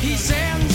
He sends.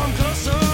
come closer.